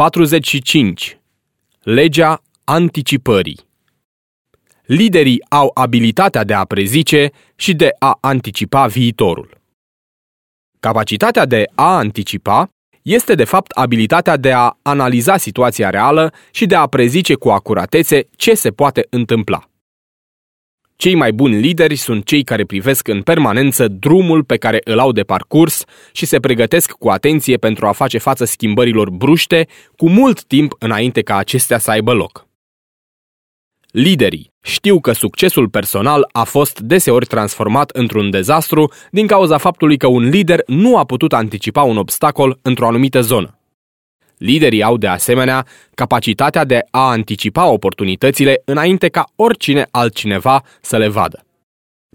45. Legea anticipării Liderii au abilitatea de a prezice și de a anticipa viitorul. Capacitatea de a anticipa este de fapt abilitatea de a analiza situația reală și de a prezice cu acuratețe ce se poate întâmpla. Cei mai buni lideri sunt cei care privesc în permanență drumul pe care îl au de parcurs și se pregătesc cu atenție pentru a face față schimbărilor bruște cu mult timp înainte ca acestea să aibă loc. Liderii știu că succesul personal a fost deseori transformat într-un dezastru din cauza faptului că un lider nu a putut anticipa un obstacol într-o anumită zonă. Liderii au de asemenea capacitatea de a anticipa oportunitățile înainte ca oricine altcineva să le vadă.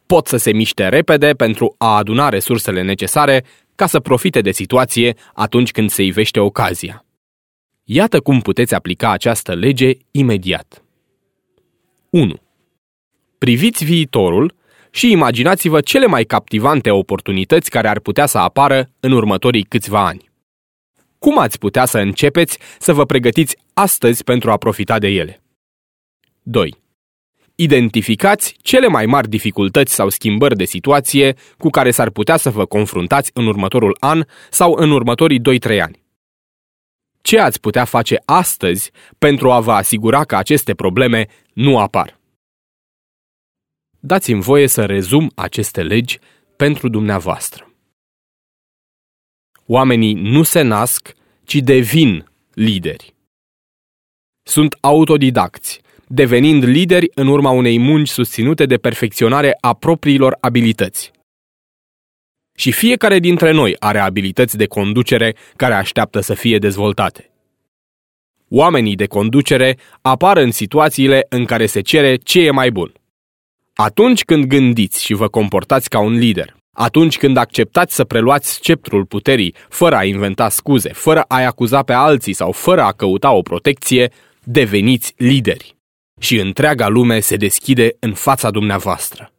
Pot să se miște repede pentru a aduna resursele necesare ca să profite de situație atunci când se ivește ocazia. Iată cum puteți aplica această lege imediat. 1. Priviți viitorul și imaginați-vă cele mai captivante oportunități care ar putea să apară în următorii câțiva ani. Cum ați putea să începeți să vă pregătiți astăzi pentru a profita de ele? 2. Identificați cele mai mari dificultăți sau schimbări de situație cu care s-ar putea să vă confruntați în următorul an sau în următorii 2-3 ani. Ce ați putea face astăzi pentru a vă asigura că aceste probleme nu apar? Dați-mi voie să rezum aceste legi pentru dumneavoastră. Oamenii nu se nasc, ci devin lideri. Sunt autodidacți, devenind lideri în urma unei munci susținute de perfecționare a propriilor abilități. Și fiecare dintre noi are abilități de conducere care așteaptă să fie dezvoltate. Oamenii de conducere apar în situațiile în care se cere ce e mai bun. Atunci când gândiți și vă comportați ca un lider, atunci când acceptați să preluați sceptrul puterii fără a inventa scuze, fără a-i acuza pe alții sau fără a căuta o protecție, deveniți lideri. Și întreaga lume se deschide în fața dumneavoastră.